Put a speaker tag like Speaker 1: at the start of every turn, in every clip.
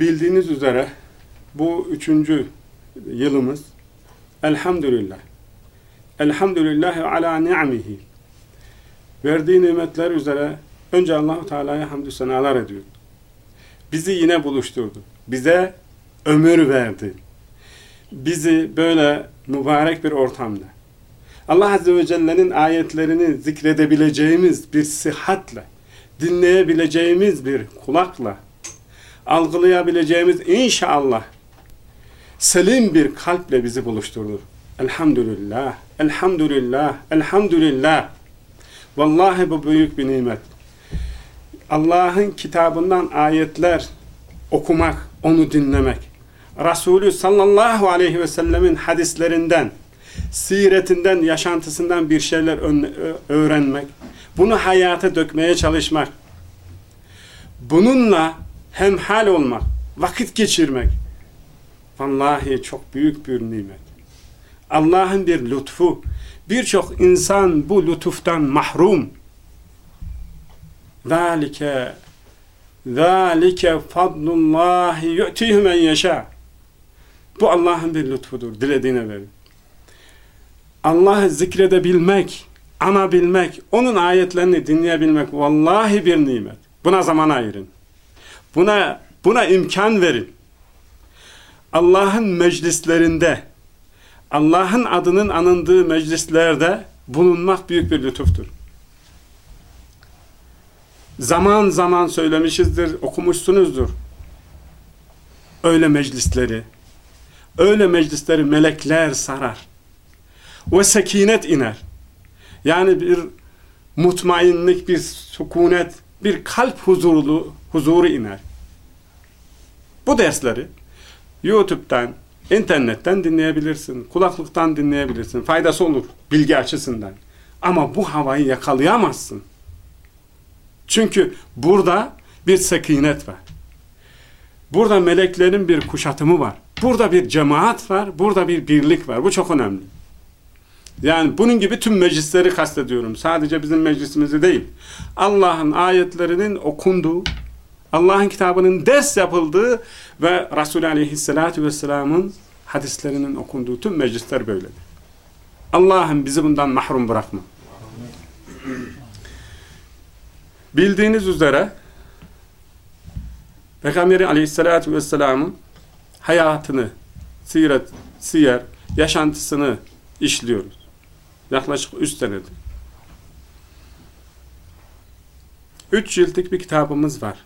Speaker 1: bildiğiniz üzere bu üçüncü yılımız elhamdülillah. Elhamdülillah ala ni'mihi. Verdiği nimetler üzere önce Allahu Teala'ya hamdü senalar ediyor. Bizi yine buluşturdu. Bize ömür verdi. Bizi böyle mübarek bir ortamda Allah Azze ve Celle'nin ayetlerini zikredebileceğimiz bir sıhhatle, dinleyebileceğimiz bir kulakla, algılayabileceğimiz inşallah selim bir kalple bizi buluşturdu. Elhamdülillah, elhamdülillah, elhamdülillah. Vallahi bu büyük bir nimet. Allah'ın kitabından ayetler okumak, onu dinlemek. Resulü sallallahu aleyhi ve sellemin hadislerinden, siretinden, yaşantısından bir şeyler öğrenmek, bunu hayata dökmeye çalışmak, bununla hemhal olmak, vakit geçirmek, vallahi çok büyük bir nimet. Allah'ın bir lütfu, birçok insan bu lütuftan mahrum. ذَٰلِكَ ذَٰلِكَ فَضْلُ اللّٰهِ يُؤْتِيهُ مَنْ يَشَاءُ Bu Allah'ın bir lütfudur, dilediğine verir. Allah'ı zikredebilmek, anabilmek, onun ayetlerini dinleyebilmek vallahi bir nimet. Buna zaman ayırın. Buna buna imkan verin. Allah'ın meclislerinde, Allah'ın adının anındığı meclislerde bulunmak büyük bir lütuftur. Zaman zaman söylemişizdir, okumuşsunuzdur. Öyle meclisleri, öyle meclisleri melekler sarar ve sekinet iner. Yani bir mutmainlik, bir sükunet, bir kalp huzurlu, huzuru iner. Bu dersleri YouTube'dan, internetten dinleyebilirsin, kulaklıktan dinleyebilirsin. Faydası olur bilgi açısından. Ama bu havayı yakalayamazsın. Çünkü burada bir sekinet var. Burada meleklerin bir kuşatımı var. Burada bir cemaat var, burada bir birlik var. Bu çok önemli. Yani bunun gibi tüm meclisleri kastediyorum. Sadece bizim meclisimizi değil. Allah'ın ayetlerinin okunduğu, Allah'ın kitabının ders yapıldığı ve Resulü Aleyhisselatü Vesselam'ın hadislerinin okunduğu tüm meclisler böyledir. Allah'ım bizi bundan mahrum bırakma. Bildiğiniz üzere Peygamberi Aleyhisselatü Vesselam'ın hayatını, siret, siyer, yaşantısını işliyoruz. Yaklaşık üç senedir. Üç ciltlik bir kitabımız var.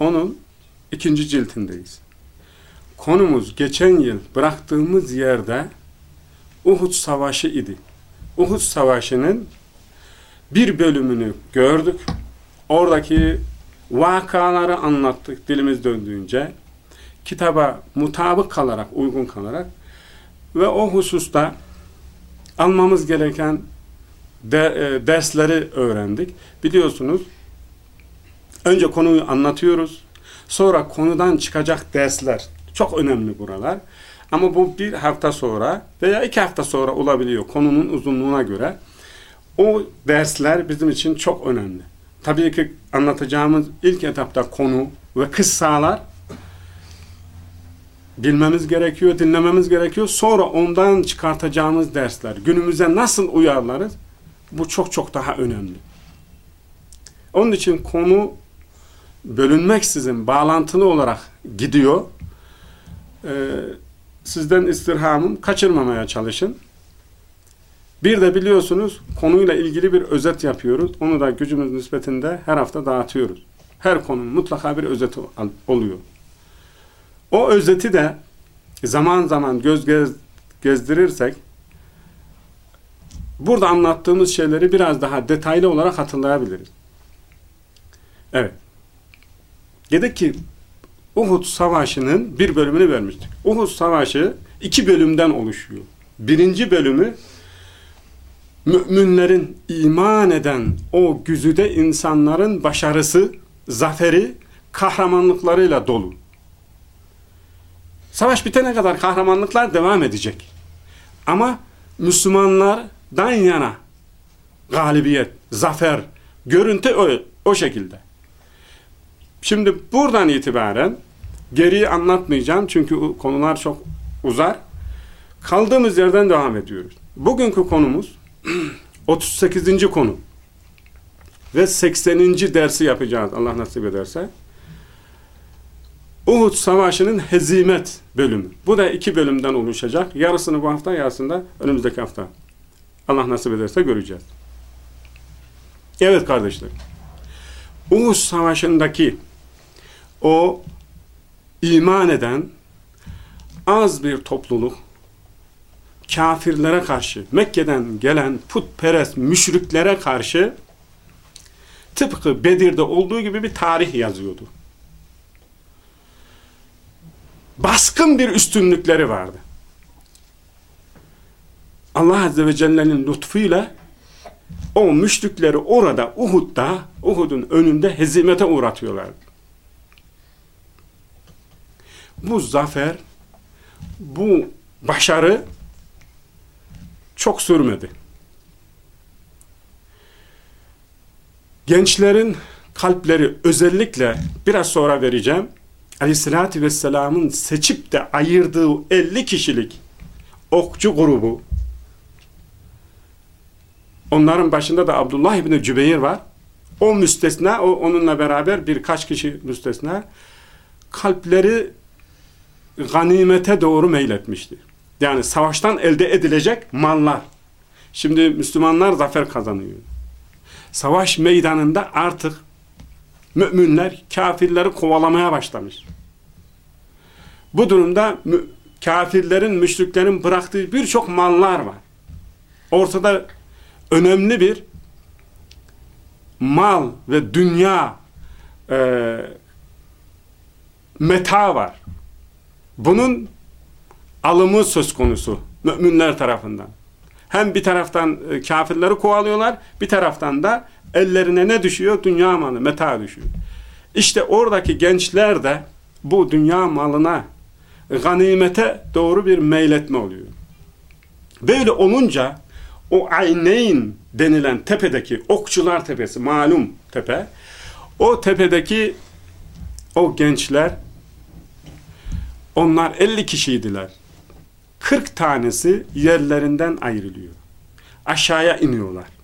Speaker 1: Onun ikinci ciltindeyiz. Konumuz geçen yıl bıraktığımız yerde Uhud Savaşı idi. Uhud Savaşı'nın bir bölümünü gördük. Oradaki vakaları anlattık dilimiz döndüğünce. Kitaba mutabık kalarak, uygun kalarak ve o hususta almamız gereken de, e, dersleri öğrendik. Biliyorsunuz önce konuyu anlatıyoruz. Sonra konudan çıkacak dersler. Çok önemli buralar. Ama bu bir hafta sonra veya iki hafta sonra olabiliyor konunun uzunluğuna göre. O dersler bizim için çok önemli. Tabii ki anlatacağımız ilk etapta konu ve kıssalar bilmemiz gerekiyor, dinlememiz gerekiyor. Sonra ondan çıkartacağımız dersler, günümüze nasıl uyarlarız? Bu çok çok daha önemli. Onun için konu bölünmeksizin bağlantılı olarak gidiyor. Ee, sizden istirhamım kaçırmamaya çalışın. Bir de biliyorsunuz konuyla ilgili bir özet yapıyoruz. Onu da gücümüz nispetinde her hafta dağıtıyoruz. Her konunun mutlaka bir özeti oluyor. O özeti de zaman zaman göz gez, gezdirirsek burada anlattığımız şeyleri biraz daha detaylı olarak hatırlayabiliriz. Evet. Dedik ki Uhud Savaşı'nın bir bölümünü vermiştik. Uhud Savaşı iki bölümden oluşuyor. Birinci bölümü müminlerin iman eden o güzüde insanların başarısı, zaferi, kahramanlıklarıyla dolu. Savaş bitene kadar kahramanlıklar devam edecek. Ama Müslümanlardan yana galibiyet, zafer, görüntü o, o şekilde. Şimdi buradan itibaren geriyi anlatmayacağım çünkü konular çok uzar. Kaldığımız yerden devam ediyoruz. Bugünkü konumuz 38. konu ve 80. dersi yapacağız Allah nasip ederse. Uhud Savaşı'nın hezimet bölümü. Bu da iki bölümden oluşacak. Yarısını bu hafta, yarısını da önümüzdeki hafta. Allah nasip ederse göreceğiz. Evet kardeşler. Uhud Savaşı'ndaki o iman eden az bir topluluk kafirlere karşı, Mekke'den gelen putperest müşriklere karşı tıpkı Bedir'de olduğu gibi bir tarih yazıyordu. Baskın bir üstünlükleri vardı. Allah Azze ve Celle'nin lütfuyla o müşrikleri orada Uhud'da, Uhud'un önünde hezimete uğratıyorlardı. Bu zafer, bu başarı çok sürmedi. Gençlerin kalpleri özellikle biraz sonra vereceğim. Aleyhissalatü Vesselam'ın seçip de ayırdığı 50 kişilik okçu grubu onların başında da Abdullah İbni Cübeyr var. O müstesna, o onunla beraber birkaç kişi müstesna kalpleri ganimete doğru meyletmişti. Yani savaştan elde edilecek mallar. Şimdi Müslümanlar zafer kazanıyor. Savaş meydanında artık müminler kafirleri kovalamaya başlamış. Bu durumda kafirlerin, müşriklerin bıraktığı birçok mallar var. Ortada önemli bir mal ve dünya e, meta var. Bunun alımı söz konusu müminler tarafından. Hem bir taraftan e, kafirleri kovalıyorlar, bir taraftan da ellerine ne düşüyor? Dünya malı, meta düşüyor. İşte oradaki gençler de bu dünya malına, ganimete doğru bir meyletme oluyor. Böyle olunca o Ayneyn denilen tepedeki Okçular Tepesi, malum tepe, o tepedeki o gençler onlar 50 kişiydiler. 40 tanesi yerlerinden ayrılıyor. Aşağıya iniyorlar.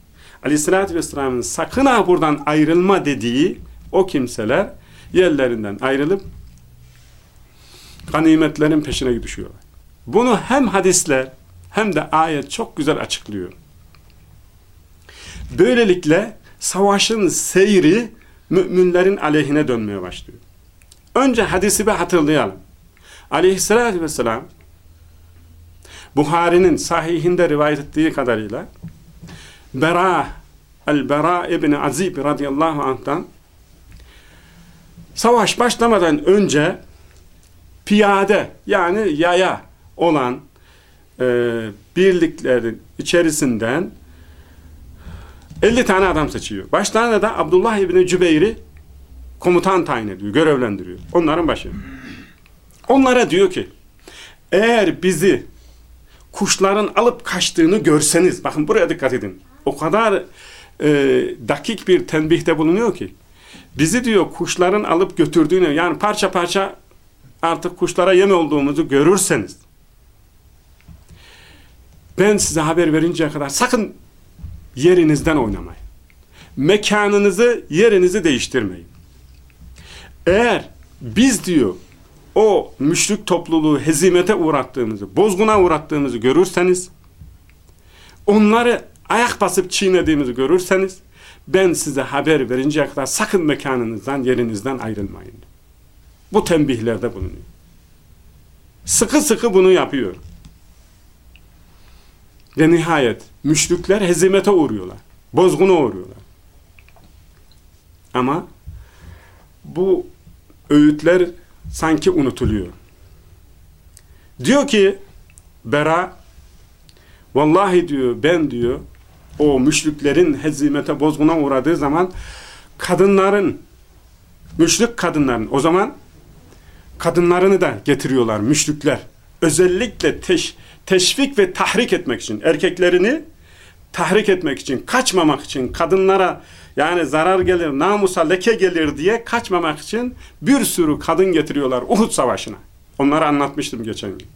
Speaker 1: Aleyhissalatü Vesselam'ın sakın ha buradan ayrılma dediği o kimseler yerlerinden ayrılıp ganimetlerin peşine düşüyorlar. Bunu hem hadisler hem de ayet çok güzel açıklıyor. Böylelikle savaşın seyri müminlerin aleyhine dönmeye başlıyor. Önce hadisi bir hatırlayalım. Aleyhissalatü vesselam Buhari'nin sahihinde rivayet ettiği kadarıyla Bera El-Bera İbni Azib radıyallahu anh'tan savaş başlamadan önce piyade yani yaya olan e, birliklerin içerisinden 50 tane adam seçiyor. Başlarına da Abdullah İbni Cübeyr'i komutan tayin ediyor, görevlendiriyor. Onların başı. Onlara diyor ki eğer bizi kuşların alıp kaçtığını görseniz, bakın buraya dikkat edin. O kadar e, dakik bir tenbihte bulunuyor ki, bizi diyor kuşların alıp götürdüğünü, yani parça parça artık kuşlara yem olduğumuzu görürseniz, ben size haber verinceye kadar sakın yerinizden oynamayın. Mekanınızı, yerinizi değiştirmeyin. Eğer biz diyor o müşrik topluluğu hezimete uğrattığımızı, bozguna uğrattığımızı görürseniz, onları ayak basıp çiğnediğimizi görürseniz, ben size haber verinceye kadar sakın mekanınızdan, yerinizden ayrılmayın. Bu tembihlerde bulunuyor. Sıkı sıkı bunu yapıyor. Ve nihayet müşrikler hezimete uğruyorlar. Bozguna uğruyorlar. Ama bu öğütler sanki unutuluyor. Diyor ki Bera vallahi diyor ben diyor o müşriklerin hezimete bozguna uğradığı zaman kadınların müşrik kadınların o zaman kadınlarını da getiriyorlar müşrikler. Özellikle teş, teşvik ve tahrik etmek için erkeklerini tahrik etmek için, kaçmamak için, kadınlara yani zarar gelir, namusa leke gelir diye kaçmamak için bir sürü kadın getiriyorlar Uhud Savaşı'na. Onları anlatmıştım geçen gün.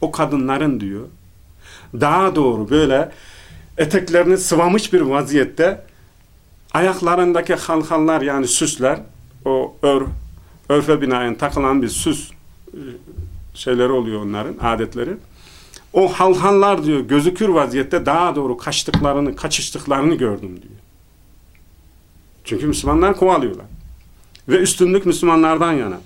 Speaker 1: O kadınların diyor, daha doğru böyle eteklerini sıvamış bir vaziyette ayaklarındaki halhallar yani süsler, o ör, örfe binaen takılan bir süs e, şeyleri oluyor onların, adetleri. O halhallar diyor gözükür vaziyette daha doğru kaçtıklarını, kaçıştıklarını gördüm diyor. Çünkü Müslümanlar kovalıyorlar. Ve üstünlük Müslümanlardan yana.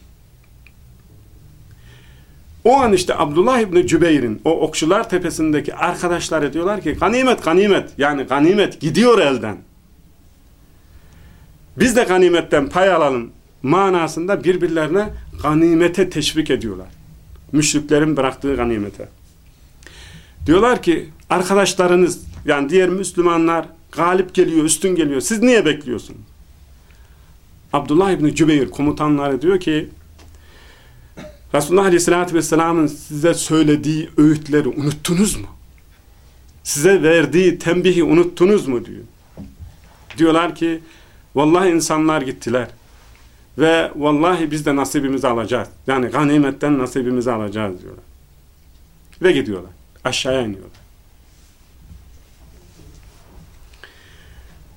Speaker 1: O an işte Abdullah İbni Cübeyr'in o okçular tepesindeki arkadaşları diyorlar ki ganimet ganimet yani ganimet gidiyor elden. Biz de ganimetten pay alalım manasında birbirlerine ganimete teşvik ediyorlar. Müşriklerin bıraktığı ganimete. Diyorlar ki arkadaşlarınız yani diğer Müslümanlar galip geliyor, üstün geliyor. Siz niye bekliyorsunuz? Abdullah İbni Cübeyr komutanları diyor ki Resulullah Aleyhisselatü Vesselam'ın size söylediği öğütleri unuttunuz mu? Size verdiği tembihi unuttunuz mu diyor. Diyorlar ki vallahi insanlar gittiler. Ve vallahi biz de nasibimizi alacağız. Yani ganimetten nasibimizi alacağız diyorlar. Ve gidiyorlar. Aşağıya iniyorlar.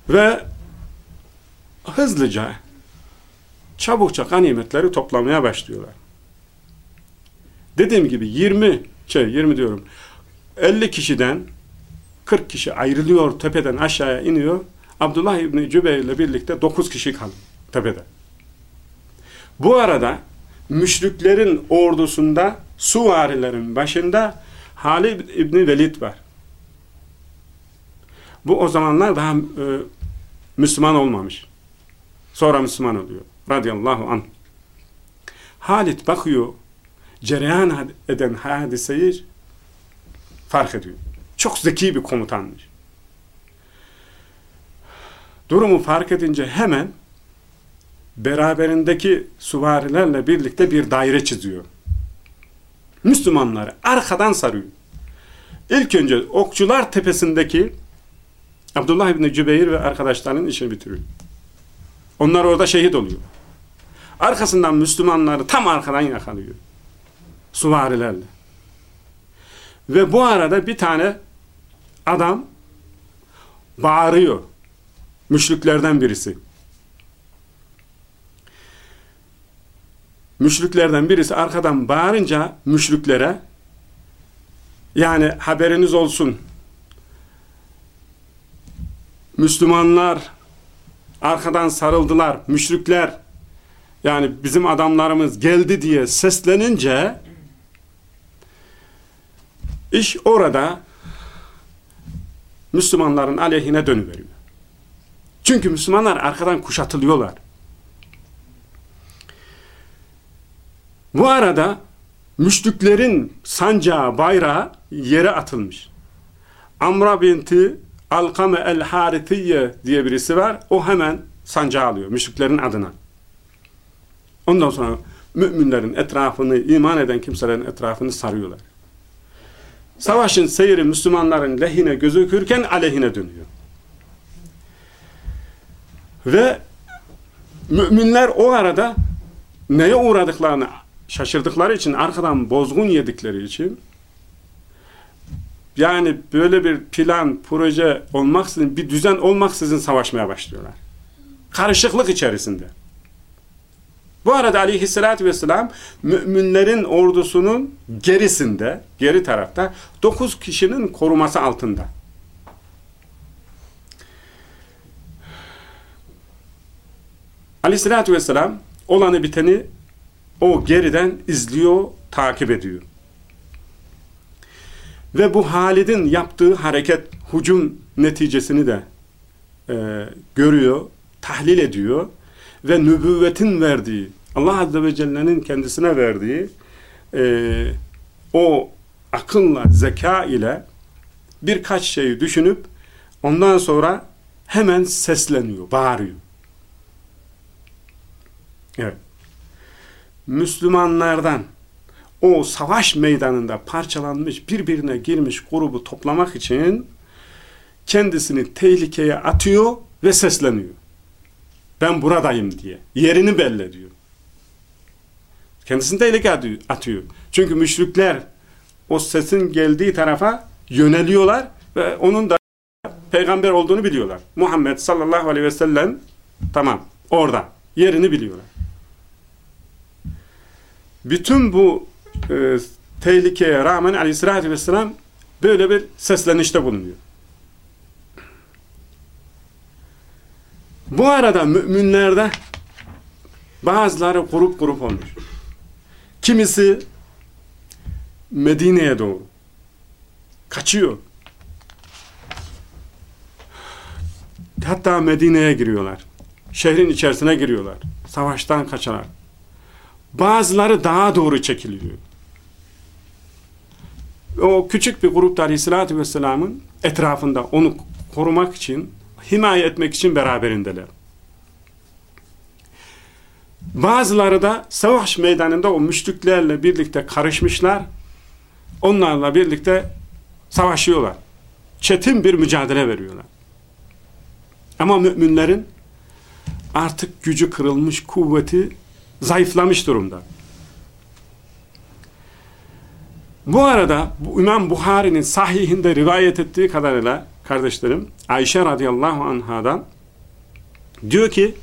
Speaker 1: Ve hızlıca çabukça ganimetleri toplamaya başlıyorlar. Dediğim gibi 20 şey 20 diyorum 50 kişiden 40 kişi ayrılıyor tepeden aşağıya iniyor. Abdullah İbni Cübeyr ile birlikte 9 kişi kaldı tepede. Bu arada müşriklerin ordusunda suvarilerin başında Halid İbni Velid var. Bu o zamanlar daha e, Müslüman olmamış. Sonra Müslüman oluyor. Radıyallahu anh. Halid bakıyor, cereyan eden hadiseyi fark ediyor. Çok zeki bir komutanmış. Durumu fark edince hemen beraberindeki suvarilerle birlikte bir daire çiziyor. Müslümanları arkadan sarıyor. İlk önce Okçular Tepesi'ndeki Abdullah İbni Cübeyr ve arkadaşlarının işini bitiriyor. Onlar orada şehit oluyor. Arkasından Müslümanları tam arkadan yakalıyor. Suvarilerle. Ve bu arada bir tane adam bağırıyor. Müşriklerden birisi. Müşriklerden birisi arkadan bağırınca müşriklere yani haberiniz olsun Müslümanlar arkadan sarıldılar, müşrikler yani bizim adamlarımız geldi diye seslenince iş orada Müslümanların aleyhine dönüveriyor. Çünkü Müslümanlar arkadan kuşatılıyorlar. Bu arada müşriklerin sancağı, bayrağı yere atılmış. Amra binti Alkame el-Harithiye diye birisi var. O hemen sancağı alıyor müşriklerin adına. Ondan sonra müminlerin etrafını, iman eden kimselerin etrafını sarıyorlar. Savaşın seyri Müslümanların lehine gözükürken aleyhine dönüyor. Ve müminler o arada neye uğradıklarını şaşırdıkları için, arkadan bozgun yedikleri için yani böyle bir plan, proje olmaksızın, bir düzen olmaksızın savaşmaya başlıyorlar. Karışıklık içerisinde. Bu arada aleyhissalatü vesselam müminlerin ordusunun gerisinde, geri tarafta dokuz kişinin koruması altında. Aleyhissalatü vesselam olanı biteni o geriden izliyor, takip ediyor. Ve bu Halid'in yaptığı hareket, hucum neticesini de e, görüyor, tahlil ediyor ve nübüvvetin verdiği, Allah Azze ve Celle'nin kendisine verdiği e, o akılla, zeka ile birkaç şeyi düşünüp ondan sonra hemen sesleniyor, bağırıyor. Evet. Müslümanlardan o savaş meydanında parçalanmış, birbirine girmiş grubu toplamak için kendisini tehlikeye atıyor ve sesleniyor. Ben buradayım diye. Yerini belli ediyor. Kendisini tehlikeye atıyor. Çünkü müşrikler o sesin geldiği tarafa yöneliyorlar ve onun da peygamber olduğunu biliyorlar. Muhammed sallallahu aleyhi ve sellem tamam orada yerini biliyorlar. Bütün bu e, tehlikeye rağmen aleyhissalatü vesselam böyle bir seslenişte bulunuyor. Bu arada müminlerde bazıları grup grup olmuş. Kimisi Medine'ye doğru kaçıyor. Hatta Medine'ye giriyorlar. Şehrin içerisine giriyorlar. Savaştan kaçarak. Bazıları daha doğru çekiliyor. O küçük bir grupta Aleyhisselatü Vesselam'ın etrafında onu korumak için, himaye etmek için beraberindeler. Bazıları da savaş meydanında o müşriklerle birlikte karışmışlar. Onlarla birlikte savaşıyorlar. Çetin bir mücadele veriyorlar. Ama müminlerin artık gücü kırılmış, kuvveti zayıflamış durumda. Bu arada İmam Buhari'nin sahihinde rivayet ettiği kadarıyla kardeşlerim Ayşe radıyallahu anhadan diyor ki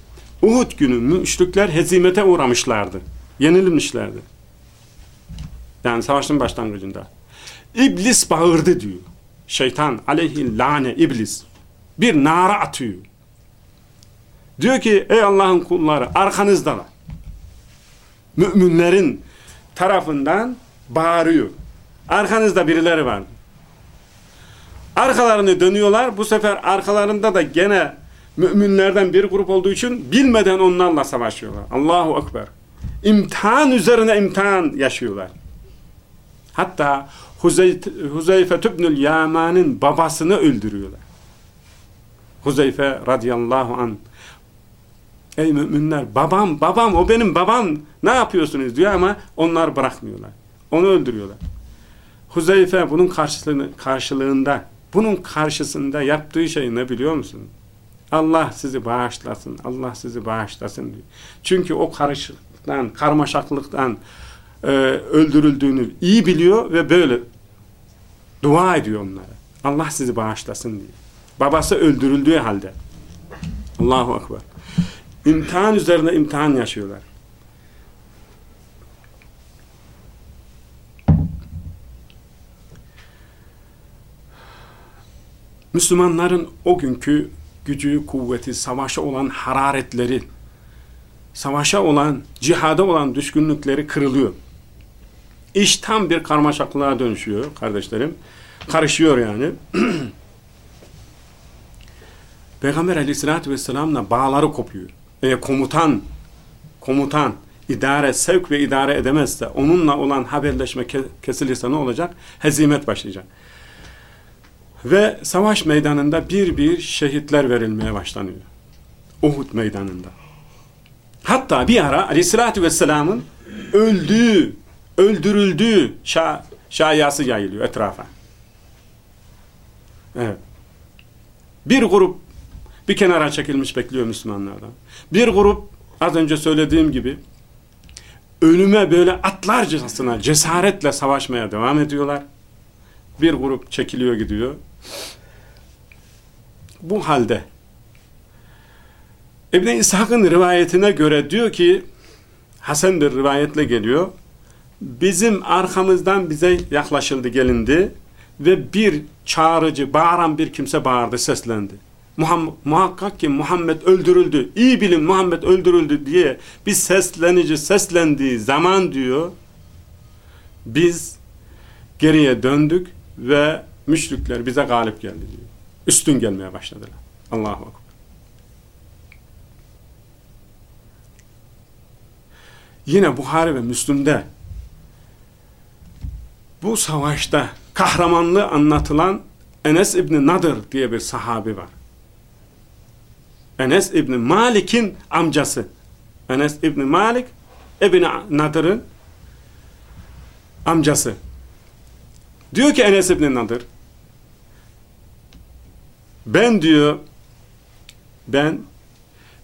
Speaker 1: Uhud günü müşrikler hezimete uğramışlardı. Yenilmişlerdi. Yani savaşın başlangıcında. İblis bağırdı diyor. Şeytan aleyhi lane iblis. Bir nara atıyor. Diyor ki ey Allah'ın kulları arkanızdalar müminlerin tarafından bağırıyor. Arkanızda birileri var. Arkalarını dönüyorlar. Bu sefer arkalarında da gene müminlerden bir grup olduğu için bilmeden onlarla savaşıyorlar. Allahu Ekber. İmtihan üzerine imtihan yaşıyorlar. Hatta Huzeyfe tübnül Yaman'ın babasını öldürüyorlar. Huzeyfe radıyallahu anh Ey müminler babam babam o benim babam ne yapıyorsunuz diyor ama onlar bırakmıyorlar. Onu öldürüyorlar. Huzeyfe bunun karşılığında bunun karşısında yaptığı şey ne biliyor musun? Allah sizi bağışlasın. Allah sizi bağışlasın diyor. Çünkü o karışıklıktan, karmaşaklıktan e, öldürüldüğünü iyi biliyor ve böyle dua ediyor onlara. Allah sizi bağışlasın diyor. Babası öldürüldüğü halde. Allahu Ekber. İmtihan üzerine imtihan yaşıyorlar. Müslümanların o günkü gücü, kuvveti, savaşa olan hararetleri, savaşa olan, cihada olan düşkünlükleri kırılıyor. İş tam bir karmaşaklığa dönüşüyor kardeşlerim. Karışıyor yani. Peygamber aleyhissalatü vesselamla bağları kopuyor e, komutan komutan idare, sevk ve idare edemezse onunla olan haberleşme kesilirse ne olacak? Hezimet başlayacak. Ve savaş meydanında bir bir şehitler verilmeye başlanıyor. Uhud meydanında. Hatta bir ara aleyhissalatü vesselamın öldü, öldürüldü şa şayası yayılıyor etrafa. Evet. Bir grup bir kenara çekilmiş bekliyor Müslümanlardan. Bir grup az önce söylediğim gibi ölüme böyle atlarcasına cesaretle savaşmaya devam ediyorlar. Bir grup çekiliyor gidiyor. Bu halde İbn İshak'ın rivayetine göre diyor ki Hasan bir rivayetle geliyor. Bizim arkamızdan bize yaklaşıldı gelindi ve bir çağrıcı, bağıran bir kimse bağırdı, seslendi. Muhakkak ki Muhammed öldürüldü. İyi bilin Muhammed öldürüldü diye bir seslenici seslendiği zaman diyor biz geriye döndük ve müşrikler bize galip geldi diyor. Üstün gelmeye başladılar. Allahu Akbar. Yine Buhari ve Müslüm'de bu savaşta kahramanlığı anlatılan Enes İbni Nadır diye bir sahabi var. Enes İbni Malik'in amcası. Enes İbni Malik İbni Nadır'ın amcası. Diyor ki Enes İbni Nadır ben diyor ben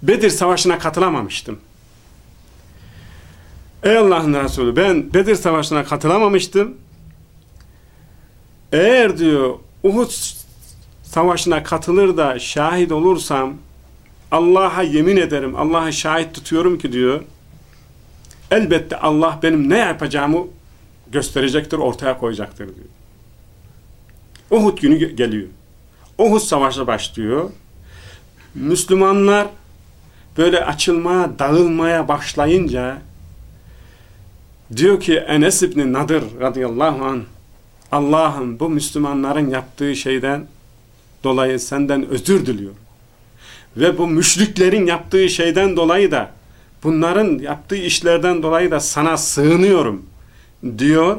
Speaker 1: Bedir Savaşı'na katılamamıştım. Ey Allah'ın Resulü ben Bedir Savaşı'na katılamamıştım. Eğer diyor Uhud Savaşı'na katılır da şahit olursam Allah'a yemin ederim, Allah'a şahit tutuyorum ki diyor elbette Allah benim ne yapacağımı gösterecektir, ortaya koyacaktır diyor. Uhud günü geliyor. Uhud Savaşı başlıyor. Müslümanlar böyle açılmaya, dağılmaya başlayınca Diyor ki Enes İbni Nadir radıyallahu anh Allah'ım bu Müslümanların yaptığı şeyden dolayı senden özür diliyorum. Ve bu müşriklerin yaptığı şeyden dolayı da bunların yaptığı işlerden dolayı da sana sığınıyorum diyor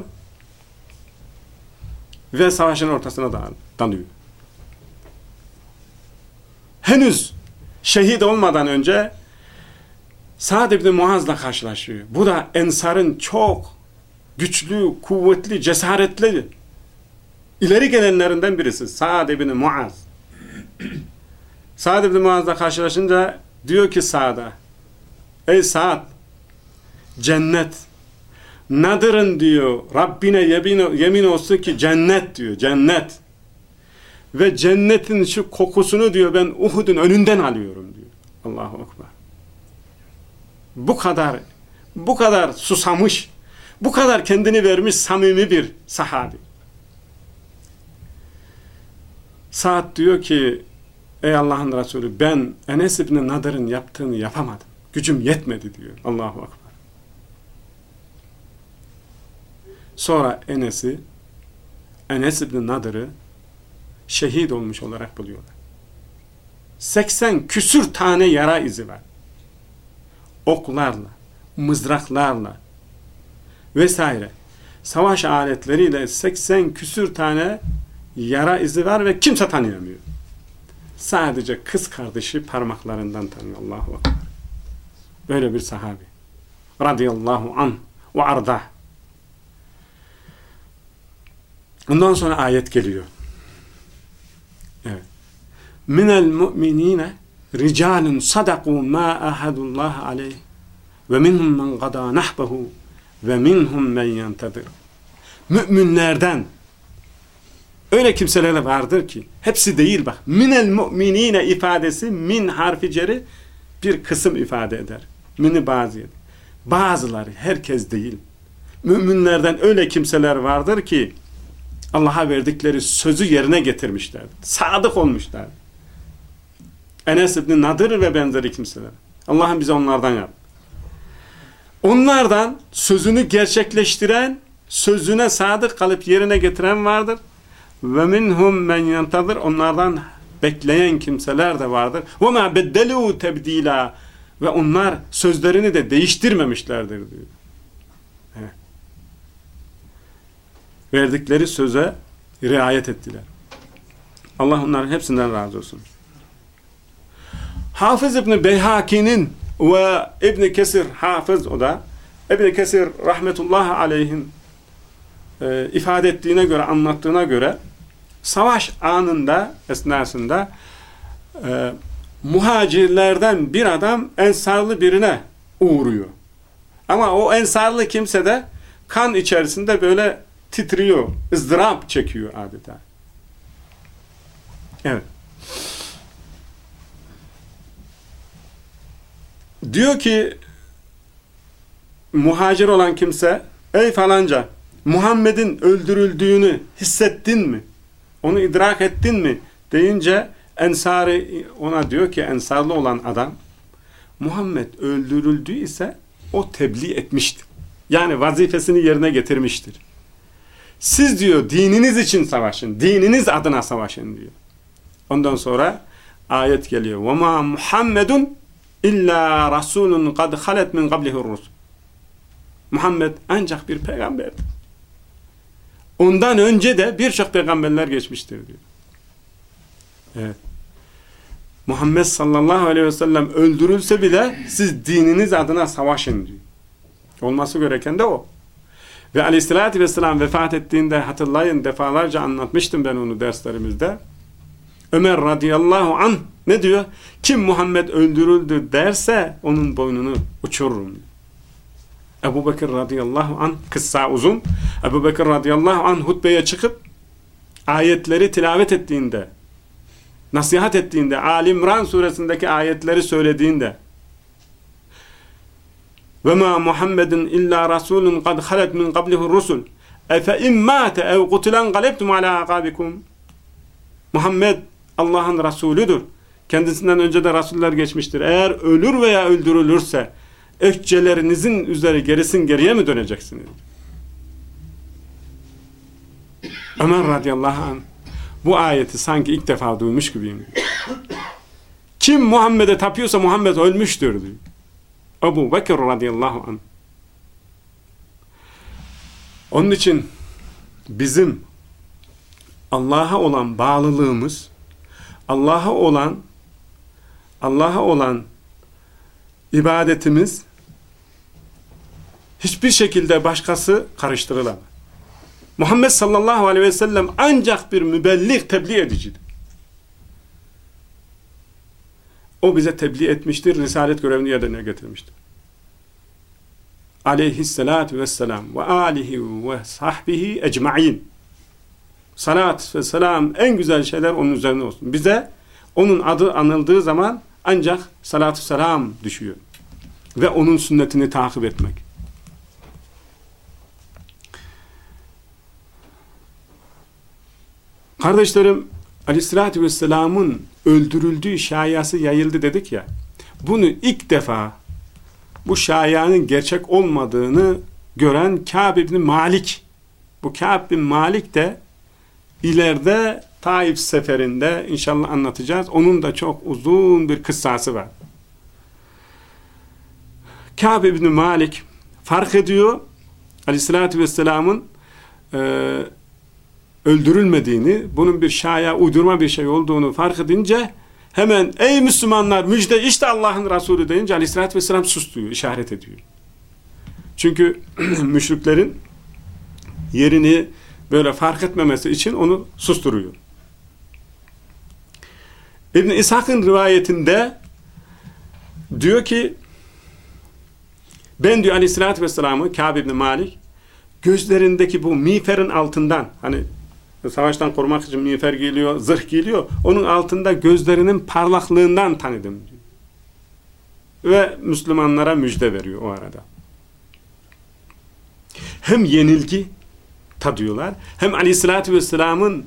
Speaker 1: ve savaşın ortasına dalıyor. Henüz şehit olmadan önce Sa'd ibn Muaz'la karşılaşıyor. Bu da Ensar'ın çok güçlü, kuvvetli, cesaretli ileri gelenlerinden birisi. Sa'd ibn Muaz. Sa'd ibn Muaz'la karşılaşınca diyor ki Sa'd'a Ey Sa'd cennet Nadır'ın diyor Rabbine yemin, yemin olsun ki cennet diyor cennet ve cennetin şu kokusunu diyor ben Uhud'un önünden alıyorum diyor. Allahu Ekber bu kadar bu kadar susamış, bu kadar kendini vermiş samimi bir sahabi. Saat diyor ki ey Allah'ın Resulü ben Enes İbni Nadır'ın yaptığını yapamadım. Gücüm yetmedi diyor. Allahu Akbar. Sonra Enes'i Enes İbni Nadır'ı şehit olmuş olarak buluyorlar. 80 küsür tane yara izi var oklarla, mızraklarla vesaire savaş aletleriyle 80 küsür tane yara izi var ve kimse tanıyamıyor. Sadece kız kardeşi parmaklarından tanıyor. Allahu Akbar. Böyle bir sahabi. Radıyallahu an ve arda. Ondan sonra ayet geliyor. Minel mu'minine ricalun sadaku ma ahadullah aleyh ve minhum men gada nahbehu ve minhum men yentedir. Müminlerden öyle kimseler vardır ki hepsi değil bak. Minel mu'minine ifadesi min harfi ceri bir kısım ifade eder. Mini bazı. Bazıları herkes değil. Müminlerden öyle kimseler vardır ki Allah'a verdikleri sözü yerine getirmişler. Sadık olmuşlar. Enes İbni Nadir ve benzeri kimseler. Allah'ım bize onlardan yap. Onlardan sözünü gerçekleştiren, sözüne sadık kalıp yerine getiren vardır. Ve minhum men yantadır. Onlardan bekleyen kimseler de vardır. Ve ma beddelu tebdila. Ve onlar sözlerini de değiştirmemişlerdir diyor. Verdikleri söze riayet ettiler. Allah onların hepsinden razı olsun. Hafız İbni Beyhaki'nin ve İbni Kesir Hafız o da Ebu Kesir rahmetullahi aleyhin e, ifade ettiğine göre, anlattığına göre savaş anında, esnasında e, muhacirlerden bir adam ensarlı birine uğruyor. Ama o ensarlı kimse de kan içerisinde böyle titriyor, ızdırap çekiyor adeta. Evet. Diyor ki muhacir olan kimse ey falanca Muhammed'in öldürüldüğünü hissettin mi? Onu idrak ettin mi? deyince Ensari ona diyor ki ensarlı olan adam Muhammed öldürüldü ise o tebliğ etmiştir. Yani vazifesini yerine getirmiştir. Siz diyor dininiz için savaşın. Dininiz adına savaşın diyor. Ondan sonra ayet geliyor. وَمَا Muhammedun illa rasulun kad halet min qablihi rusul. Muhammed ancak bir peygamberdir. Ondan önce de birçok peygamberler geçmiştir diyor. Evet. Muhammed sallallahu aleyhi ve sellem öldürülse bile siz dininiz adına savaşın diyor. Olması gereken de o. Ve aleyhissalatü vesselam vefat ettiğinde hatırlayın defalarca anlatmıştım ben onu derslerimizde. Ömer radıyallahu an ne diyor? Kim Muhammed öldürüldü derse onun boynunu uçururum diyor. Ebu Bekir radıyallahu an kıssa uzun. Ebu Bekir radıyallahu an hutbeye çıkıp ayetleri tilavet ettiğinde nasihat ettiğinde Ali İmran suresindeki ayetleri söylediğinde ve ma Muhammedin illa rasulun kad halet min qablihi rusul efe immate ev kutilen galebtum ala akabikum Muhammed Allah'ın Resulüdür. Kendisinden önce de Rasuller geçmiştir. Eğer ölür veya öldürülürse ökçelerinizin üzeri gerisin geriye mi döneceksiniz? Ömer radıyallahu anh bu ayeti sanki ilk defa duymuş gibiyim. Kim Muhammed'e tapıyorsa Muhammed ölmüştür diyor. Ebu Bekir radıyallahu anh. Onun için bizim Allah'a olan bağlılığımız, Allah'a olan Allah'a olan ibadetimiz hiçbir şekilde başkası karıştırılamaz. Muhammed sallallahu aleyhi ve sellem ancak bir mübellik tebliğ edicidir. O bize tebliğ etmiştir, risalet görevini yerine getirmiştir. Aleyhissalatu vesselam ve alihi ve sahbihi ecma'in. Salat ve selam en güzel şeyler onun üzerine olsun. Bize onun adı anıldığı zaman ancak salatü selam düşüyor. Ve onun sünnetini takip etmek. Kardeşlerim Aleyhisselatü Vesselam'ın öldürüldüğü şayası yayıldı dedik ya. Bunu ilk defa bu şayanın gerçek olmadığını gören Kâb ibn Malik. Bu Kâb bin Malik de ileride Taif seferinde inşallah anlatacağız. Onun da çok uzun bir kıssası var. Kâb ibn Malik fark ediyor Aleyhisselatü Vesselam'ın e, öldürülmediğini, bunun bir şaya, uydurma bir şey olduğunu fark edince hemen ey Müslümanlar müjde işte Allah'ın Resulü deyince aleyhissalatü vesselam sustuyor, işaret ediyor. Çünkü müşriklerin yerini böyle fark etmemesi için onu susturuyor. İbn İshak'ın rivayetinde diyor ki ben diyor aleyhissalatü vesselam'ı Kâb ibn Malik gözlerindeki bu miğferin altından hani savaştan korumak için miğfer geliyor, zırh geliyor. Onun altında gözlerinin parlaklığından tanıdım. Ve Müslümanlara müjde veriyor o arada. Hem yenilgi tadıyorlar, hem aleyhissalatü vesselamın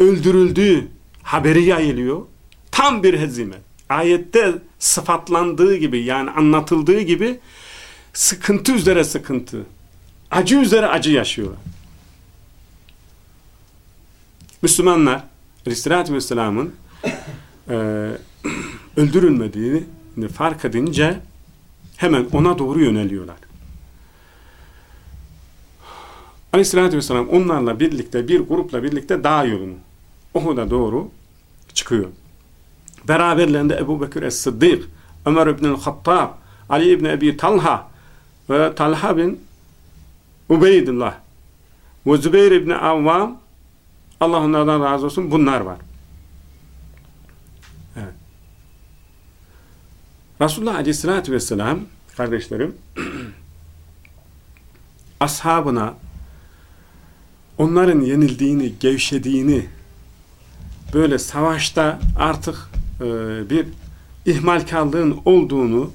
Speaker 1: öldürüldüğü haberi yayılıyor. Tam bir hezimet. Ayette sıfatlandığı gibi yani anlatıldığı gibi sıkıntı üzere sıkıntı, acı üzere acı yaşıyorlar. Müslümanlar Aleyhisselatü Vesselam'ın e, öldürülmediğini fark edince hemen ona doğru yöneliyorlar. Aleyhisselatü Vesselam onlarla birlikte bir grupla birlikte dağ yolunu Uhud'a doğru çıkıyor. Beraberlerinde Ebu Bekir Es-Sıddık, Ömer İbn-i Hattab, Ali İbni Ebi Talha ve Talha bin Ubeydullah ve Zübeyir İbni Avvam Allah onlardan razı olsun bunlar var. Evet. Resulullah Aleyhisselatü Vesselam kardeşlerim ashabına onların yenildiğini, gevşediğini böyle savaşta artık e, bir ihmalkarlığın olduğunu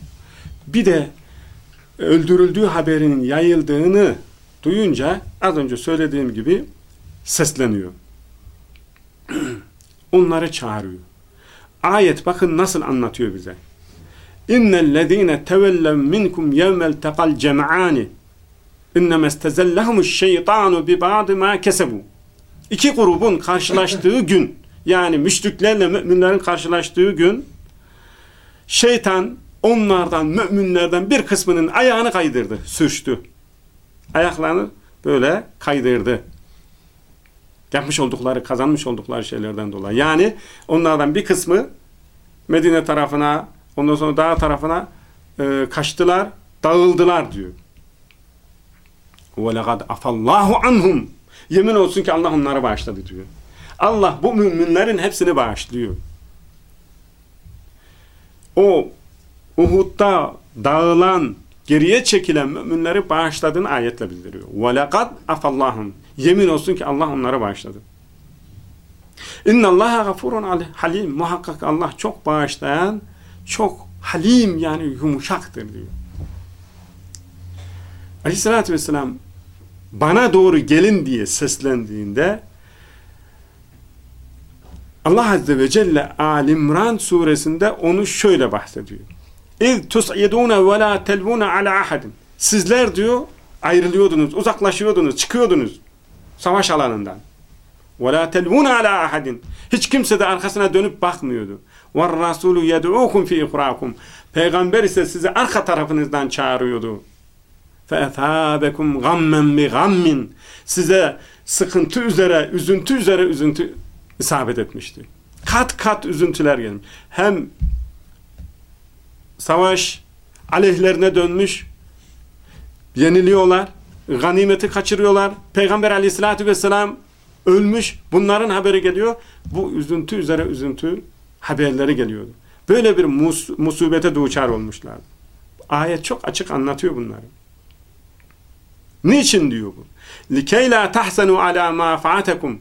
Speaker 1: bir de öldürüldüğü haberinin yayıldığını duyunca az önce söylediğim gibi sesleniyor. Onları çağırıyor. Ayet bakın nasıl anlatıyor bize. İnnellezîne tevellev minkum yevmel tekal cem'ani inneme istezellehumuş şeytanu bi ba'di ma kesebu. İki grubun karşılaştığı gün yani müşriklerle müminlerin karşılaştığı gün şeytan onlardan, müminlerden bir kısmının ayağını kaydırdı, sürçtü. Ayaklarını böyle kaydırdı. Yapmış oldukları, kazanmış oldukları şeylerden dolayı. Yani onlardan bir kısmı Medine tarafına, ondan sonra dağ tarafına e, kaçtılar, dağıldılar diyor. وَلَقَدْ afallahu anhum. Yemin olsun ki Allah onları bağışladı diyor. Allah bu müminlerin hepsini bağışlıyor. O Uhud'da dağılan, geriye çekilen müminleri bağışladığını ayetle bildiriyor. وَلَقَدْ afallahum. Yemin olsun ki Allah onları bağışladı. اِنَّ اللّٰهَ غَفُورٌ halim. Muhakkak Allah çok bağışlayan, çok halim yani yumuşaktır diyor. Aleyhissalatü vesselam bana doğru gelin diye seslendiğinde Allah Azze ve Celle Ali İmran suresinde onu şöyle bahsediyor. İz tus'idûne ve lâ telvûne alâ ahadin. Sizler diyor ayrılıyordunuz, uzaklaşıyordunuz, çıkıyordunuz savaş alanından. Ve lâ telvûne alâ ahadin. Hiç kimse de arkasına dönüp bakmıyordu. Ve rasûlü yed'ûkum fî ihrâkum. Peygamber ise sizi arka tarafınızdan çağırıyordu. فَاَثَابَكُمْ غَمَّنْ بِغَمِّنْ Size sıkıntı üzere, üzüntü üzere üzüntü isabet etmişti. Kat kat üzüntüler gelmiş. Hem savaş aleyhlerine dönmüş, yeniliyorlar, ganimeti kaçırıyorlar. Peygamber aleyhissalatü vesselam ölmüş, bunların haberi geliyor. Bu üzüntü üzere üzüntü haberleri geliyordu. Böyle bir mus musibete duçar olmuşlar. Ayet çok açık anlatıyor bunları. Niçin diyor bu? لِكَيْ لَا تَحْسَنُوا عَلَى مَا فَعَتَكُمْ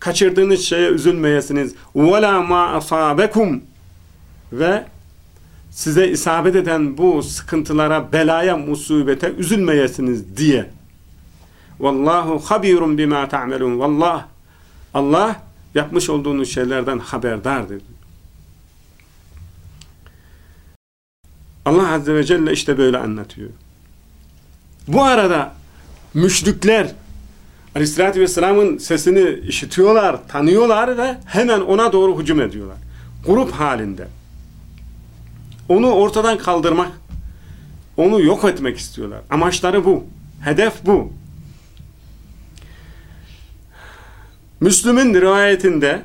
Speaker 1: Kaçırdığınız şeye üzülmeyesiniz. وَلَا مَا أَصَابَكُمْ Ve size isabet eden bu sıkıntılara, belaya, musibete üzülmeyesiniz diye. Vallahu habirun bima ta'melun. Vallah Allah yapmış olduğunuz şeylerden haberdardır. Allah Azze ve Celle işte böyle anlatıyor. Bu arada müşrikler Aleyhisselatü Vesselam'ın sesini işitiyorlar, tanıyorlar ve hemen ona doğru hücum ediyorlar. Grup halinde. Onu ortadan kaldırmak, onu yok etmek istiyorlar. Amaçları bu. Hedef bu. Müslüm'ün rivayetinde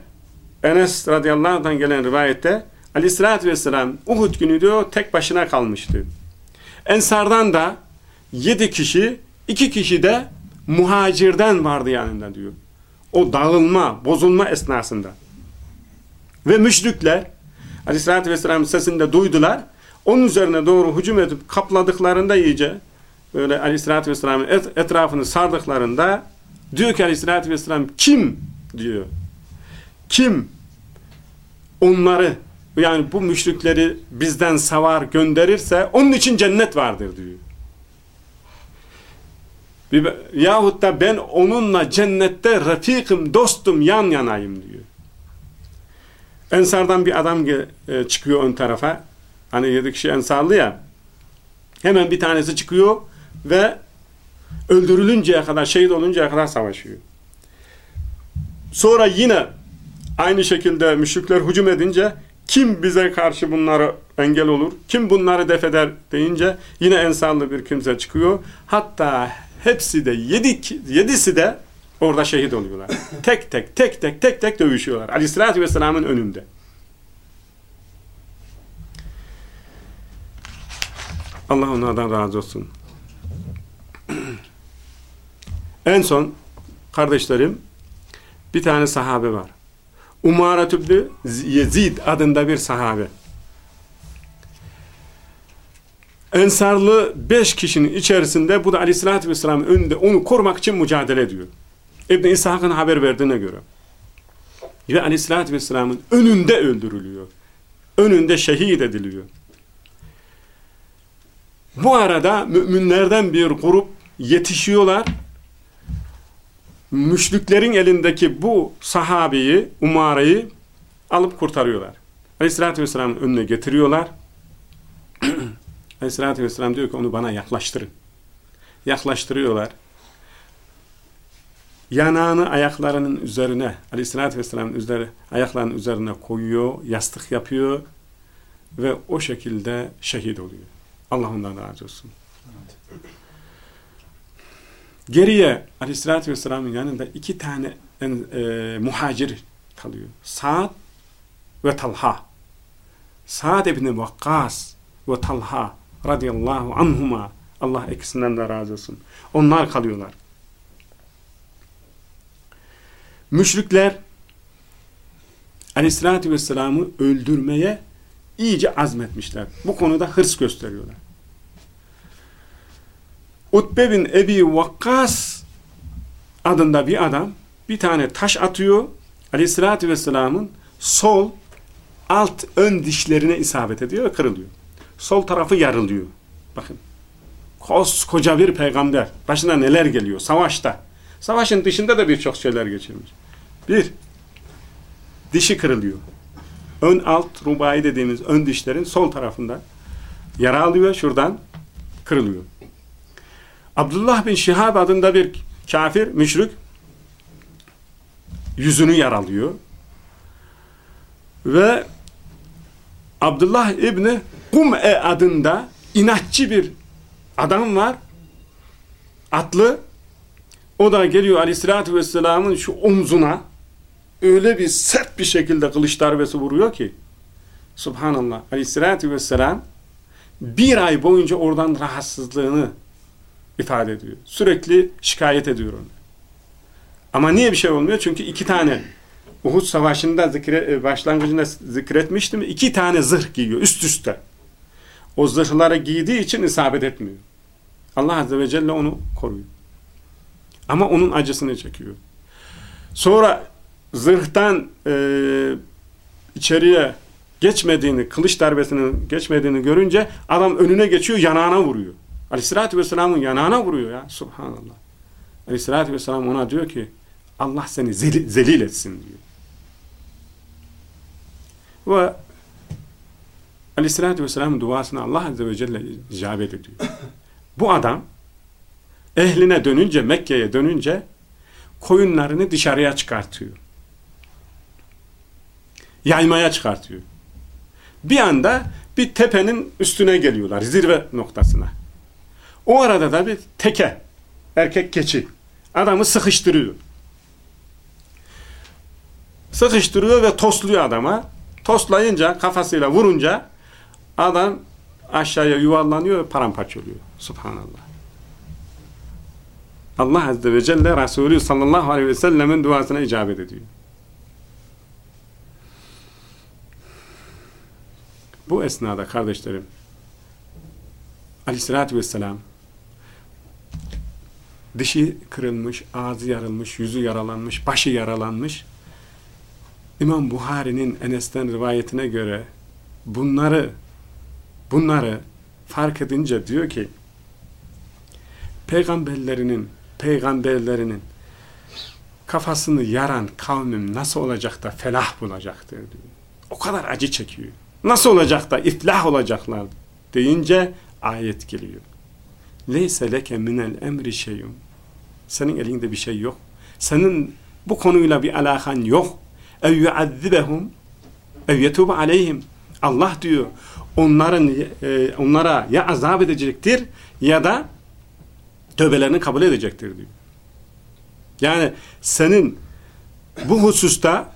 Speaker 1: Enes radıyallahu anh'dan gelen rivayette aleyhissalatü vesselam Uhud günü diyor tek başına kalmıştı. Ensardan da yedi kişi, iki kişi de muhacirden vardı yanında diyor. O dağılma, bozulma esnasında. Ve müşrikler Aleyhisselatü Vesselam'ın sesini de duydular. Onun üzerine doğru hücum edip kapladıklarında iyice böyle Aleyhisselatü Vesselam'ın et, etrafını sardıklarında diyor ki Aleyhisselatü Vesselam kim diyor. Kim onları yani bu müşrikleri bizden savar gönderirse onun için cennet vardır diyor. Yahut da ben onunla cennette rafikim, dostum, yan yanayım diyor. Ensardan bir adam e, çıkıyor ön tarafa. Hani yedi kişi ensarlı ya. Hemen bir tanesi çıkıyor ve öldürülünceye kadar, şehit oluncaya kadar savaşıyor. Sonra yine aynı şekilde müşrikler hücum edince kim bize karşı bunları engel olur, kim bunları def eder deyince yine ensarlı bir kimse çıkıyor. Hatta hepsi de yedi, yedisi de orada şehit oluyorlar. tek tek tek tek tek tek dövüşüyorlar. Aleyhissalatü vesselamın önünde. Allah onlardan razı olsun. en son kardeşlerim bir tane sahabe var. Umara tüblü Yezid adında bir sahabe. Ensarlı beş kişinin içerisinde bu da aleyhissalatü vesselamın önünde onu korumak için mücadele ediyor. İbn-i İshak'ın haber verdiğine göre. Ve aleyhissalatü vesselamın önünde öldürülüyor. Önünde şehit ediliyor. Bu arada müminlerden bir grup yetişiyorlar. Müşriklerin elindeki bu sahabeyi, Umara'yı alıp kurtarıyorlar. Aleyhissalatü vesselamın önüne getiriyorlar. Aleyhissalatü vesselam diyor ki onu bana yaklaştırın. Yaklaştırıyorlar. Yanağını ayaklarının üzerine, aleyhissalatü vesselamın üzeri, ayaklarının üzerine koyuyor, yastık yapıyor ve o şekilde şehit oluyor. Allah ondan razı olsun. Geriye aleyhissalatü vesselamın yanında iki tane e, muhacir kalıyor. Sa'd ve Talha. Sa'd ibn Vakkas ve Talha radıyallahu anhuma Allah ikisinden de razı olsun. Onlar kalıyorlar. Müşrikler aleyhissalatü vesselam'ı öldürmeye iyice azmetmişler. Bu konuda hırs gösteriyorlar. Utbe bin Ebi Vakkas adında bir adam bir tane taş atıyor. Aleyhissalatü vesselamın sol alt ön dişlerine isabet ediyor ve kırılıyor. Sol tarafı yarılıyor. Bakın. Koskoca bir peygamber. Başına neler geliyor? Savaşta. Savaşın dışında da birçok şeyler geçirmiş. Bir, dişi kırılıyor. Ön alt rubai dediğimiz ön dişlerin sol tarafında yara alıyor. Şuradan kırılıyor. Abdullah bin Şihab adında bir kafir, müşrik yüzünü yaralıyor. Ve Abdullah İbni Kum'e adında inatçı bir adam var. Atlı. O da geliyor aleyhissalatü vesselamın şu omzuna öyle bir sert bir şekilde kılıç darbesi vuruyor ki subhanallah aleyhissalatü vesselam bir ay boyunca oradan rahatsızlığını ifade ediyor. Sürekli şikayet ediyor onu. Ama niye bir şey olmuyor? Çünkü iki tane Uhud Savaşı'nda zikre, e, başlangıcında zikretmiştim. İki tane zırh giyiyor üst üste. O zırhları giydiği için isabet etmiyor. Allah Azze ve Celle onu koruyor. Ama onun acısını çekiyor. Sonra zırhtan e, içeriye geçmediğini, kılıç darbesinin geçmediğini görünce adam önüne geçiyor, yanağına vuruyor. Aleyhissalatü Vesselam'ın yanağına vuruyor ya. Subhanallah. Aleyhissalatü Vesselam ona diyor ki Allah seni zelil, zelil etsin diyor. Ve Aleyhissalatü Vesselam'ın duasına Allah Azze ve Celle icabet ediyor. Bu adam ehline dönünce, Mekke'ye dönünce koyunlarını dışarıya çıkartıyor. Yaymaya çıkartıyor. Bir anda bir tepenin üstüne geliyorlar, zirve noktasına. O arada da bir teke, erkek keçi adamı sıkıştırıyor. Sıkıştırıyor ve tosluyor adama. Toslayınca, kafasıyla vurunca adam aşağıya yuvarlanıyor paramparça oluyor. Subhanallah. Allah Azze ve Celle Resulü sallallahu aleyhi ve sellemin duasına icabet ediyor. Bu esnada kardeşlerim aleyhissalatü vesselam dişi kırılmış, ağzı yarılmış, yüzü yaralanmış, başı yaralanmış. İmam Buhari'nin Enes'ten rivayetine göre bunları bunları fark edince diyor ki peygamberlerinin peygamberlerinin kafasını yaran kavmim nasıl olacak da felah bulacaktır diyor. O kadar acı çekiyor. Nasıl olacak da iflah olacaklar deyince ayet geliyor. Leyse leke minel emri şeyun. Senin elinde bir şey yok. Senin bu konuyla bir alakan yok. Ev yuazzibehum ev yetubu aleyhim. Allah diyor onların e, onlara ya azap edecektir ya da tövbelerini kabul edecektir diyor. Yani senin bu hususta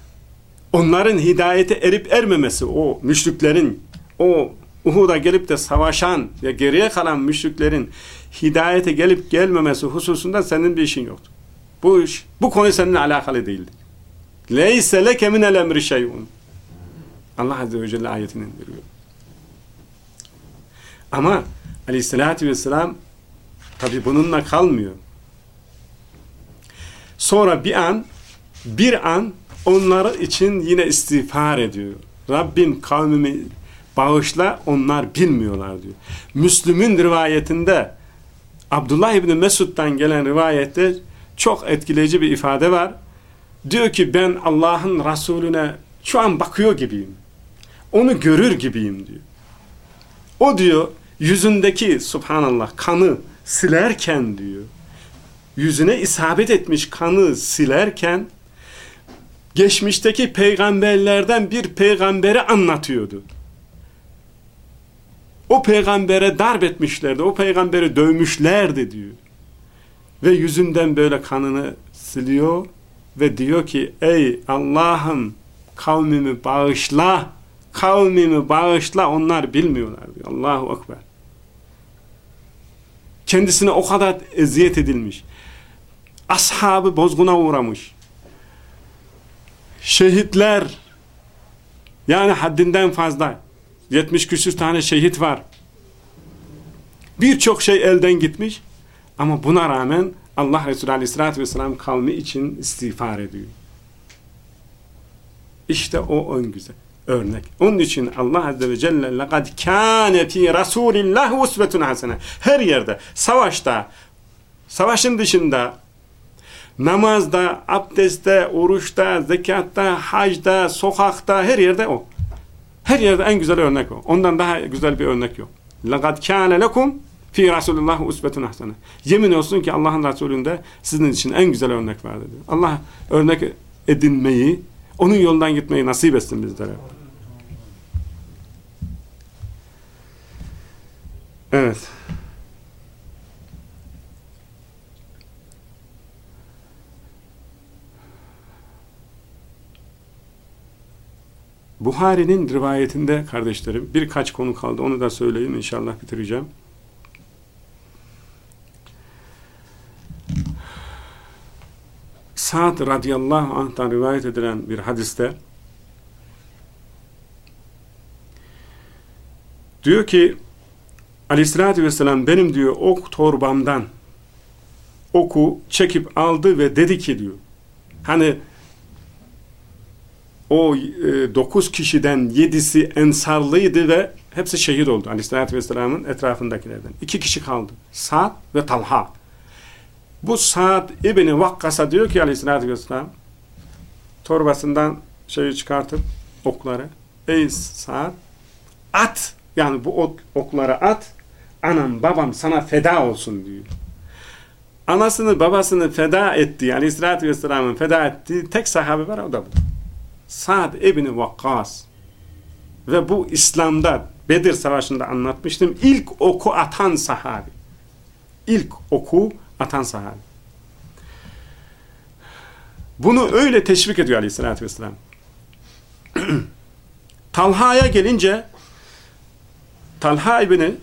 Speaker 1: onların hidayete erip ermemesi, o müşriklerin, o Uhud'a gelip de savaşan ve geriye kalan müşriklerin hidayete gelip gelmemesi hususunda senin bir işin yoktur. Bu iş, bu konu seninle alakalı değildir. Leyse leke minel emri şeyun. Allah Azze ve Celle ayetini indiriyor. Ama aleyhissalatü vesselam tabi bununla kalmıyor. Sonra bir an bir an onları için yine istiğfar ediyor. Rabbim kavmimi bağışla onlar bilmiyorlar diyor. Müslüm'ün rivayetinde Abdullah İbni Mesud'dan gelen rivayette çok etkileyici bir ifade var. Diyor ki ben Allah'ın Resulüne şu an bakıyor gibiyim. Onu görür gibiyim diyor. O diyor yüzündeki subhanallah kanı silerken diyor yüzüne isabet etmiş kanı silerken geçmişteki peygamberlerden bir peygamberi anlatıyordu. O peygambere darp etmişlerdi. O peygamberi dövmüşlerdi diyor. Ve yüzünden böyle kanını siliyor ve diyor ki ey Allah'ım kavmimi bağışla kavmimi bağışla onlar bilmiyorlar diyor. Allahu Ekber. Kendisine o kadar eziyet edilmiş. Ashabı bozguna uğramış. Şehitler yani haddinden fazla 70 küsür tane şehit var. Birçok şey elden gitmiş ama buna rağmen Allah Resulü Aleyhisselatü Vesselam kavmi için istiğfar ediyor. İşte o ön güzel örnek. Onun için Allah Azze ve Celle لَقَدْ كَانَ ف۪ي رَسُولِ اللّٰهِ اُسْوَةٌ hasene. Her yerde, savaşta, savaşın dışında, namazda, abdestte, oruçta, zekatta, hacda, sokakta, her yerde o. Her yerde en güzel örnek o. Ondan daha güzel bir örnek yok. لَقَدْ كَانَ لَكُمْ fi Resulullah usbetun hasene. Yemin olsun ki Allah'ın Resulü'nde sizin için en güzel örnek var dedi. Allah örnek edinmeyi, onun yolundan gitmeyi nasip etsin bizlere. Evet. Buhari'nin rivayetinde kardeşlerim birkaç konu kaldı. Onu da söyleyeyim inşallah bitireceğim. Sa'd radıyallahu anh'tan rivayet edilen bir hadiste diyor ki aleyhissalatü vesselam benim diyor ok torbamdan oku çekip aldı ve dedi ki diyor hani o e, dokuz kişiden yedisi ensarlıydı ve hepsi şehit oldu aleyhissalatü vesselamın etrafındakilerden. iki kişi kaldı. Sa'd ve Talha. Bu Sa'd İbni Vakkas'a diyor ki aleyhissalatü vesselam torbasından şeyi çıkartıp okları ey Sa'd at yani bu ok, okları at anam babam sana feda olsun diyor. Anasını babasını feda ettiği aleyhissalatü vesselamın feda ettiği tek sahabe var o da bu. Sa'd İbni Vakkas ve bu İslam'da Bedir Savaşı'nda anlatmıştım. İlk oku atan sahabi. İlk oku atan sahabi. Bunu öyle teşvik ediyor aleyhissalatü vesselam. Talha'ya gelince Talha ibni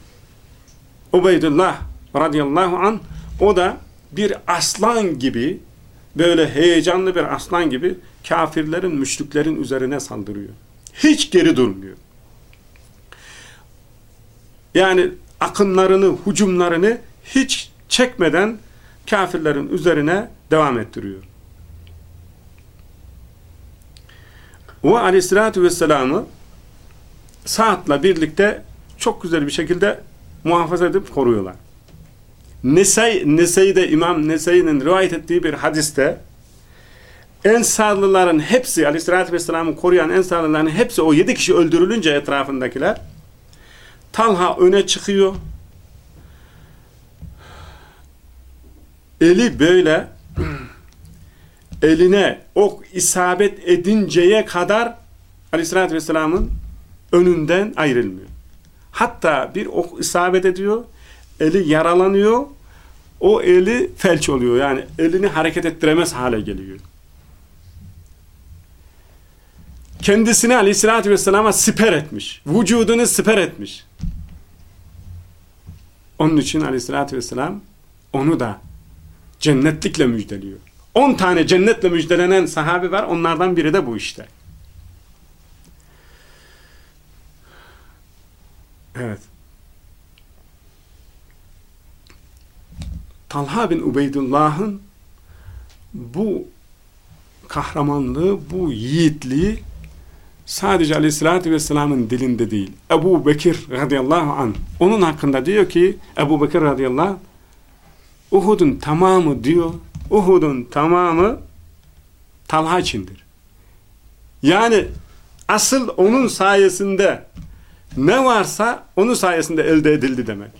Speaker 1: Ubeydullah radıyallahu an o da bir aslan gibi böyle heyecanlı bir aslan gibi kafirlerin, müşriklerin üzerine saldırıyor. Hiç geri durmuyor. Yani akınlarını, hücumlarını hiç çekmeden kafirlerin üzerine devam ettiriyor. O aleyhissalatü vesselam'ı Sa'd'la birlikte çok güzel bir şekilde muhafaza edip koruyorlar. Nesey, Nesey'de İmam Nesey'nin rivayet ettiği bir hadiste Ensarlıların hepsi Aleyhisselatü Vesselam'ı koruyan Ensarlıların hepsi o yedi kişi öldürülünce etrafındakiler Talha öne çıkıyor eli böyle eline ok isabet edinceye kadar Aleyhisselatü Vesselam'ın önünden ayrılmıyor. Hatta bir ok isabet ediyor, eli yaralanıyor, o eli felç oluyor. Yani elini hareket ettiremez hale geliyor. Kendisini aleyhissalatü vesselama siper etmiş. Vücudunu siper etmiş. Onun için aleyhissalatü vesselam onu da cennetlikle müjdeliyor. 10 tane cennetle müjdelenen sahabi var. Onlardan biri de bu işte. Evet. Talha bin Ubeydullah'ın bu kahramanlığı, bu yiğitliği sadece aleyhissalatü vesselamın dilinde değil. Ebu Bekir radıyallahu anh onun hakkında diyor ki Ebu Bekir radıyallahu anh Uhud'un tamamı diyor Uhud'un tamamı Talha içindir. Yani asıl onun sayesinde ne varsa onun sayesinde elde edildi demek.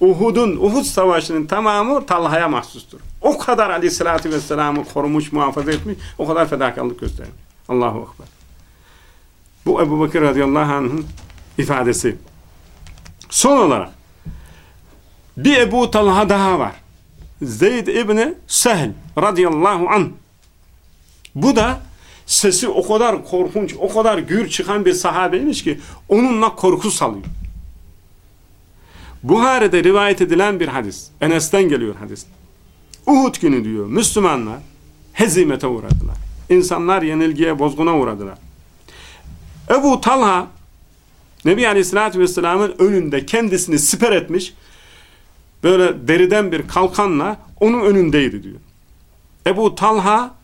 Speaker 1: Uhud'un, Uhud savaşının tamamı Talha'ya mahsustur. O kadar aleyhissalatü vesselam'ı korumuş, muhafaza etmiş, o kadar fedakarlık göstermiş. Allahu Ekber. Bu Ebu Bakır radıyallahu anh'ın ifadesi. Son olarak bir Ebu Talha daha var. Zeyd İbni Sehl radıyallahu anh. Bu da sesi o kadar korkunç, o kadar gür çıkan bir sahabeymiş ki onunla korku salıyor. Buhari'de rivayet edilen bir hadis. Enes'ten geliyor hadis. Uhud günü diyor Müslümanlar hezimete uğradılar. İnsanlar yenilgiye, bozguna uğradılar. Ebu Talha Nebi Aleyhisselatü Vesselam'ın önünde kendisini siper etmiş böyle deriden bir kalkanla onun önündeydi diyor. Ebu Talha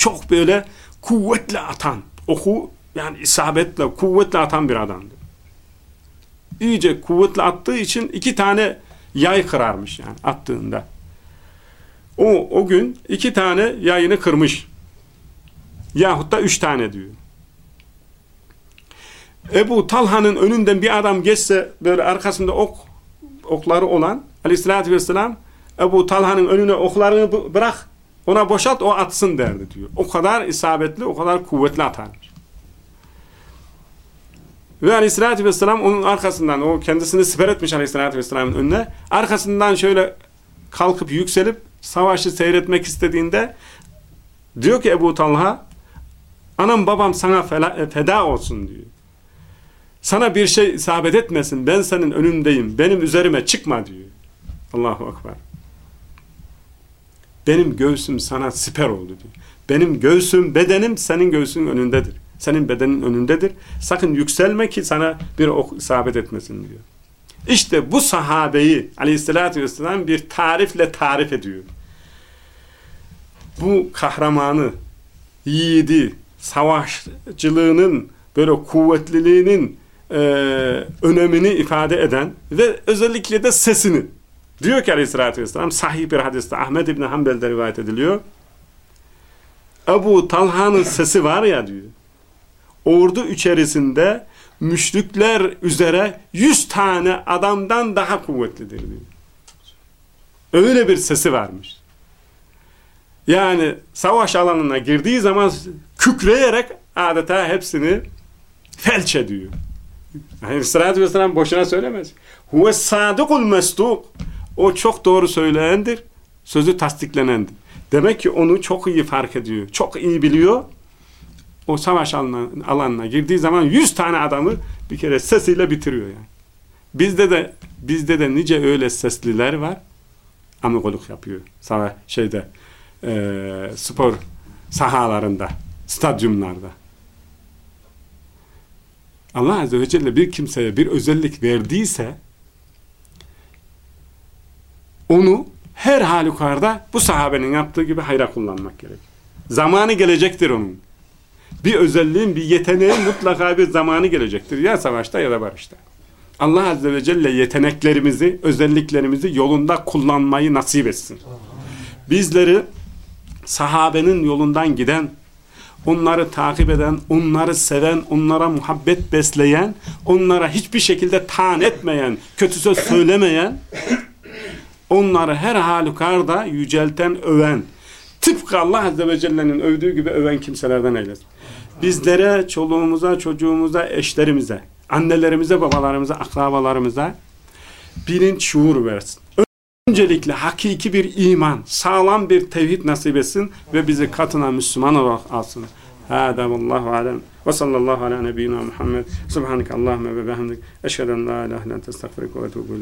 Speaker 1: çok böyle kuvvetle atan, oku yani isabetle, kuvvetle atan bir adamdı. İyice kuvvetle attığı için iki tane yay kırarmış yani attığında. O, o gün iki tane yayını kırmış. Yahut da üç tane diyor. Ebu Talha'nın önünden bir adam geçse böyle arkasında ok okları olan aleyhissalatü vesselam Ebu Talha'nın önüne oklarını bırak ona boşalt o atsın derdi diyor. O kadar isabetli o kadar kuvvetli atarmış. Ve aleyhissalatü vesselam onun arkasından o kendisini siper etmiş aleyhissalatü vesselamın önüne arkasından şöyle kalkıp yükselip savaşı seyretmek istediğinde diyor ki Ebu Talha anam babam sana feda olsun diyor. Sana bir şey isabet etmesin. Ben senin önündeyim. Benim üzerime çıkma diyor. Allahu Ekber. Benim göğsüm sana siper oldu diyor. Benim göğsüm, bedenim senin göğsün önündedir. Senin bedenin önündedir. Sakın yükselme ki sana bir ok isabet etmesin diyor. İşte bu sahabeyi aleyhissalatü vesselam bir tarifle tarif ediyor. Bu kahramanı, yiğidi, savaşçılığının, böyle kuvvetliliğinin e, önemini ifade eden ve özellikle de sesini diyor ki aleyhissalatü vesselam sahih bir hadiste Ahmet İbni Hanbel'de rivayet ediliyor Ebu Talha'nın sesi var ya diyor ordu içerisinde müşrikler üzere yüz tane adamdan daha kuvvetlidir diyor. Öyle bir sesi varmış. Yani savaş alanına girdiği zaman kükreyerek adeta hepsini felç ediyor. Aleyhissalatü vesselam boşuna söylemez. Huve sadukul mesduk. O çok doğru söyleyendir. Sözü tasdiklenendir. Demek ki onu çok iyi fark ediyor. Çok iyi biliyor. O savaş alanına, girdiği zaman yüz tane adamı bir kere sesiyle bitiriyor yani. Bizde de bizde de nice öyle sesliler var. Amigoluk yapıyor. Savaş şeyde e, spor sahalarında, stadyumlarda. Allah Azze ve Celle bir kimseye bir özellik verdiyse onu her halükarda bu sahabenin yaptığı gibi hayra kullanmak gerek. Zamanı gelecektir onun. Bir özelliğin, bir yeteneğin mutlaka bir zamanı gelecektir. Ya savaşta ya da barışta. Allah Azze ve Celle yeteneklerimizi, özelliklerimizi yolunda kullanmayı nasip etsin. Bizleri sahabenin yolundan giden, onları takip eden, onları seven, onlara muhabbet besleyen, onlara hiçbir şekilde taan etmeyen, kötü söz söylemeyen, onları her halükarda yücelten, öven, tıpkı Allah Azze ve Celle'nin övdüğü gibi öven kimselerden eylesin. Bizlere, çoluğumuza, çocuğumuza, eşlerimize, annelerimize, babalarımıza, akrabalarımıza bilinç, şuur versin. Öncelikle hakiki bir iman, sağlam bir tevhid nasip etsin ve bizi katına Müslüman olarak alsın. Hâdâ vallahu alem ve sallallahu ala nebiyyina Muhammed. Subhaneke Allahümme ve behemdik. Eşheden la ilahe len testağfirike ve etûbü